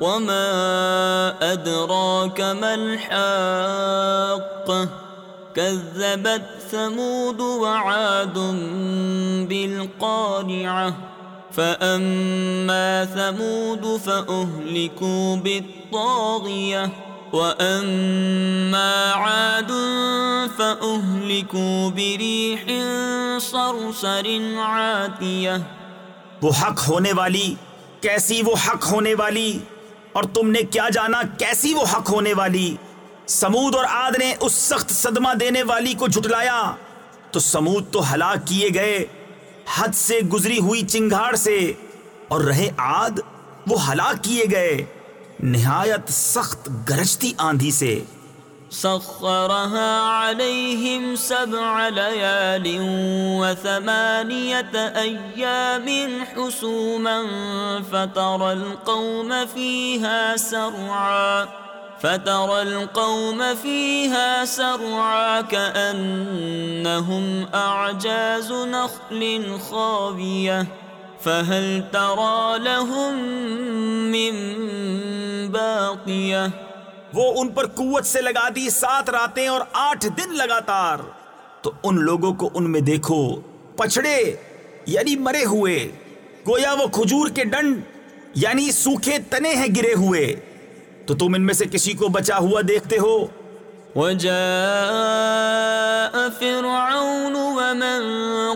وما أدراك ما الحاقة كذبت ثمود وعاد بالقارعة فأما ثمود فأهلكوا بالطاغية وأما عاد فأهلكوا بريح صرصر عاتية وہ حق ہونے والی، کیسی وہ حق ہونے والی؟ اور تم نے کیا جانا کیسی وہ حق ہونے والی؟ سمود اور آد نے اس سخت صدمہ دینے والی کو جھٹلایا۔ تو سمود تو ہلاک کیے گئے، حد سے گزری ہوئی چنگھاڑ سے، اور رہے آد وہ ہلاک کیے گئے۔ نہایت سخت گرجتی آندھی سے۔ سخرها عليهم سبع ليال وثمانية أيام حسوما فترى القوم فيها سرعا فترى القوم فيها سرعا كأنهم أعجاز نخل خاوية فهل ترى لهم من باقيه وہ ان پر قوت سے لگا دی سات راتیں اور آٹھ دن لگاتار۔ تو ان لوگوں کو ان میں دیکھو، پچھڑے یعنی مرے ہوئے۔ گویا وہ کھجور کے ڈنڈ یعنی سوکھے تنے ہیں گرے ہوئے۔ تو تم ان میں سے کسی کو بچا ہوا دیکھتے ہو؟ وجاء فرعون ومن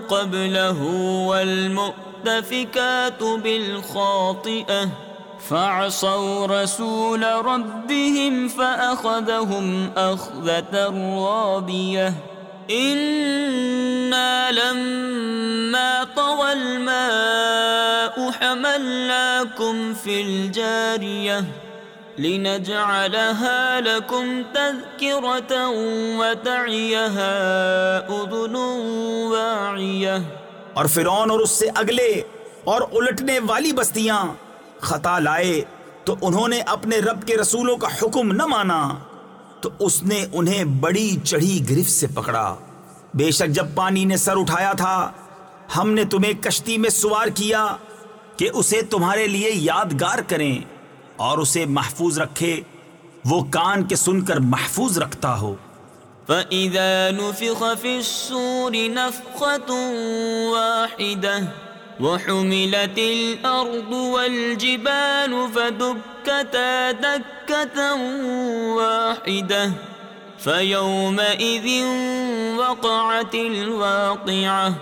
قبله والمؤتفكات بالخاطئة۔ فعصوا رسول ربهم فأخذهم أخذة رابية. إنا لما طغى الماء حملناكم في الجارية. لنجعلها لكم تذكرة وتعيها أذن واعية. اور فرعون اور اس سے اگلے اور الٹنے والی بستیاں خطا لائے تو انہوں نے اپنے رب کے رسولوں کا حکم نہ مانا تو اس نے انہیں بڑی چڑھی گرفت سے پکڑا۔ بے شک جب پانی نے سر اٹھایا تھا، ہم نے تمہیں کشتی میں سوار کیا کہ اسے تمہارے لیے یادگار کریں اور اسے محفوظ رکھے۔ وہ کان کے سن کر محفوظ رکھتا ہو۔ فَإِذَا نُفِخَ فِي السُّورِ نَفْخَةٌ وَاحِدَةٌ وحملت الأرض والجبال فدكتا دكة واحدة فيومئذ وقعت الواقعة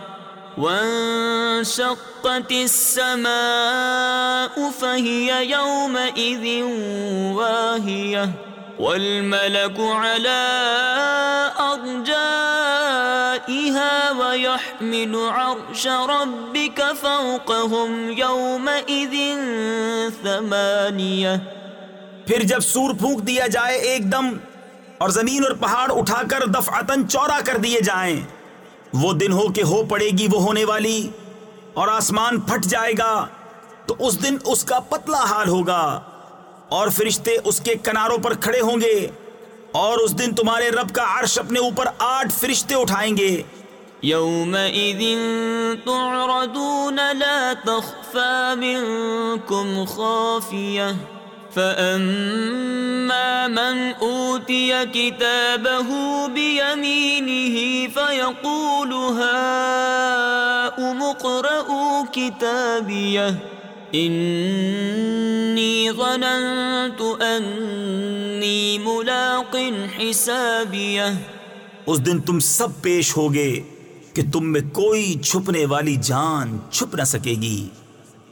وانشقت السماء فهي يومئذ واهية والملك على أرجائها عرش ربك فوقهم يومئذ ثمانية. پھر جب سور پھونک دیا جائے ایک دم اور زمین اور پہاڑ اٹھا کر دفعتن چورا کر دیے جائیں، وہ دن ہو کہ ہو پڑے گی وہ ہونے والی اور آسمان پھٹ جائے گا، تو اس دن اس کا پتلا حال ہوگا اور فرشتے اس کے کناروں پر کھڑے ہوں گے اور اس دن تمہارے رب کا عرش اپنے اوپر آٹھ فرشتے اٹھائیں گے۔ يومئذ تعرضون لا تخفى منكم خافية فأما من أوتي كتابه بيمينه فيقول هاؤم اقرءوا كتابيه انی ظننت انی ملاق حسابیہ اس دن تم سب پیش ہوگے کہ تم میں کوئی چھپنے والی جان چھپ نہ سکے گی۔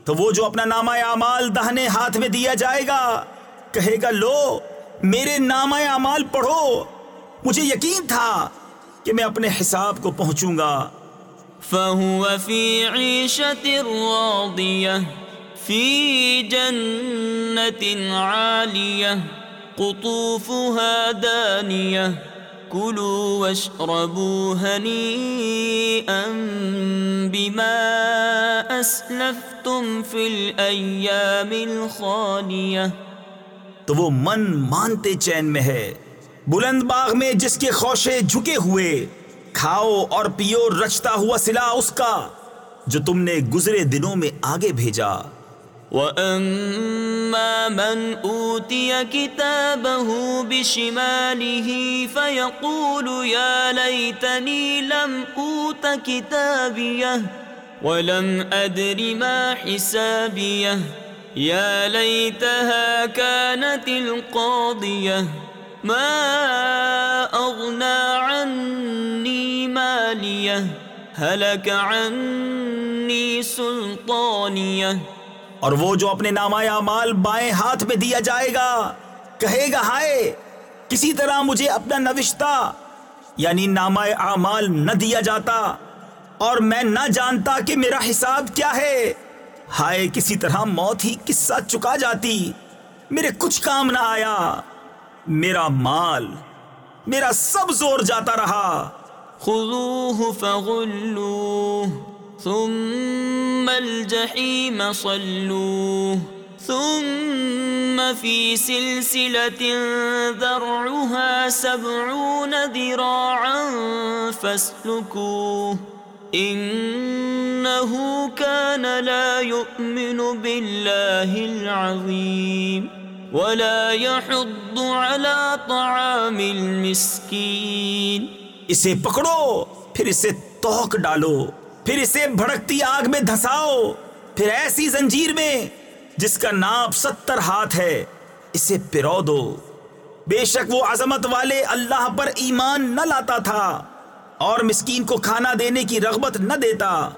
تو وہ جو اپنا نامہ اعمال دہنے ہاتھ میں دیا جائے گا، کہے گا، لو، میرے نامہ اعمال پڑھو۔ مجھے یقین تھا کہ میں اپنے حساب کو پہنچوں گا۔ فَهُوَ فِي عِيشَةٍ رَاضِيَةٍ، في جنة عالية، قطوفها دانية۔ كلوا واشربوا هنيئا بما أسلفتم في الأيام الخالية تو وہ من مانتے چین میں ہے۔ بلند باغ میں جس کے خوشے جھکے ہوئے، کھاؤ اور پیو رچتا ہوا سلا اس کا، جو تم نے گزرے دنوں میں آگے بھیجا۔ وَأَمَّا مَنْ أُوتِيَ كِتَابَهُ بِشِمَالِهِ فَيَقُولُ يَا لَيْتَنِي لَمْ أُوتَ كِتَابِيَهْ وَلَمْ أَدْرِ مَا حِسَابِيَهْ يَا لَيْتَهَا كَانَتِ الْقَاضِيَةِ مَا أَغْنَى عَنِّي مَالِيَهْ هَلَكَ عَنِّي سُلْطَانِيَهْ اور وہ جو اپنے نامہ اعمال بائیں ہاتھ میں دیا جائے گا، کہے گا، ہائے، کسی طرح مجھے اپنا نوشتہ یعنی نامہ اعمال نہ دیا جاتا اور میں نہ جانتا کہ میرا حساب کیا ہے۔ ہائے، کسی طرح موت ہی قصہ چکا جاتی۔ میرے کچھ کام نہ آیا۔ میرا مال، میرا سب زور جاتا رہا۔ خذوه فغلوه۔ ثم الجحيم صلوه ثم في سلسلة ذرعها سبعون ذراعا فاسلكوه إنه كان لا يؤمن بالله العظيم ولا يحض على طعام المسكين اسے پکڑو، پھر اسے توک ڈالو۔ پھر اسے بھڑکتی آگ میں دھساؤ۔ پھر ایسی زنجیر میں جس کا ناپ ستر ہاتھ ہے، اسے پیرو دو۔ بے شک وہ عظمت والے اللہ پر ایمان نہ لاتا تھا اور مسکین کو کھانا دینے کی رغبت نہ دیتا۔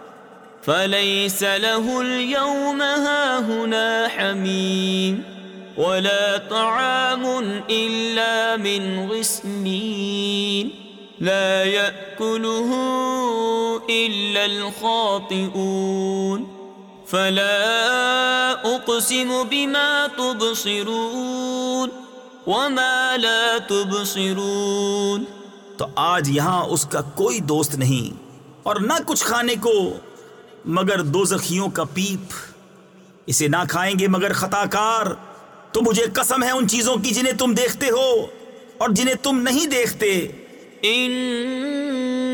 فليس له اليوم هاهنا حميم ولا طعام إلا من غسلين لا يأكله إلا الخاطئون. فلا أقسم بما تبصرون وما لا تبصرون. تو آج یہاں اس کا کوئی دوست نہیں اور نہ کچھ کھانے کو مگر دو زخیوں کا پیپ۔ اسے نہ کھائیں گے مگر خطا کار۔ تو مجھے قسم ہے ان چیزوں کی جنہیں تم دیکھتے ہو اور جنہیں تم نہیں دیکھتے۔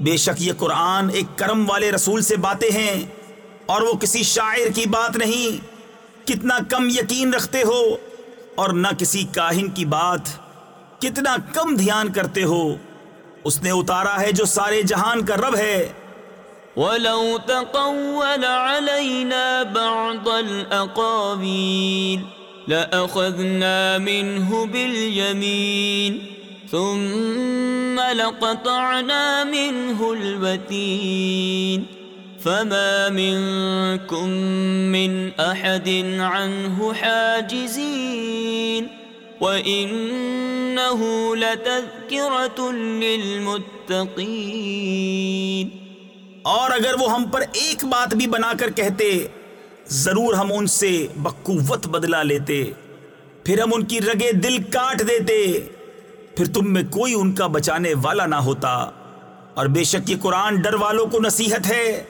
بے شک یہ قرآن ایک کرم والے رسول سے باتیں ہیں اور وہ کسی شاعر کی بات نہیں۔ کتنا کم یقین رکھتے ہو اور نہ کسی کاہن کی بات۔ کتنا کم دھیان کرتے ہو۔ اس نے اتارا ہے جو سارے جہان کا رب ہے۔ ولو تقول علينا بعض الأقاويل لأخذنا منه باليمين ثم لقطعنا منه الوتين فما منكم من أحد عنه حاجزين وإنه لتذكرة للمتقين اور اگر وہ ہم پر ایک بات بھی بنا کر کہتے، ضرور ہم ان سے بقوت بدلا لیتے، پھر ہم ان کی رگے دل کاٹ دیتے۔ پھر تم میں کوئی ان کا بچانے والا نہ ہوتا۔ اور بے شک یہ قرآن ڈر والوں کو نصیحت ہے۔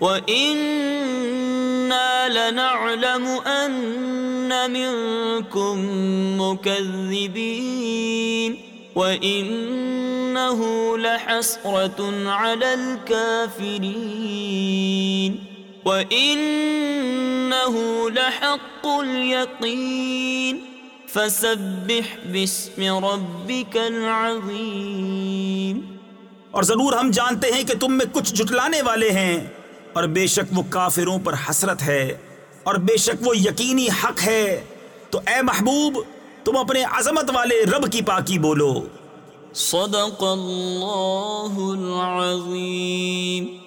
وَإِنَّا لَنَعْلَمُ أَنَّ مِنكُم مُكَذِّبِينَ وَإِنَّهُ لَحَسْرَةٌ عَلَى الْكَافِرِينَ وَإِنَّهُ لَحَقُّ الْيَقِينَ فَسَبِّحْ بِاسْمِ رَبِّكَ الْعَظِيمِ. اور ضرور ہم جانتے ہیں کہ تم میں کچھ جھٹلانے والے ہیں اور بے شک وہ کافروں پر حسرت ہے اور بے شک وہ یقینی حق ہے۔ تو اے محبوب تم اپنے عظمت والے رب کی پاکی بولو۔ صدق اللہ العظیم.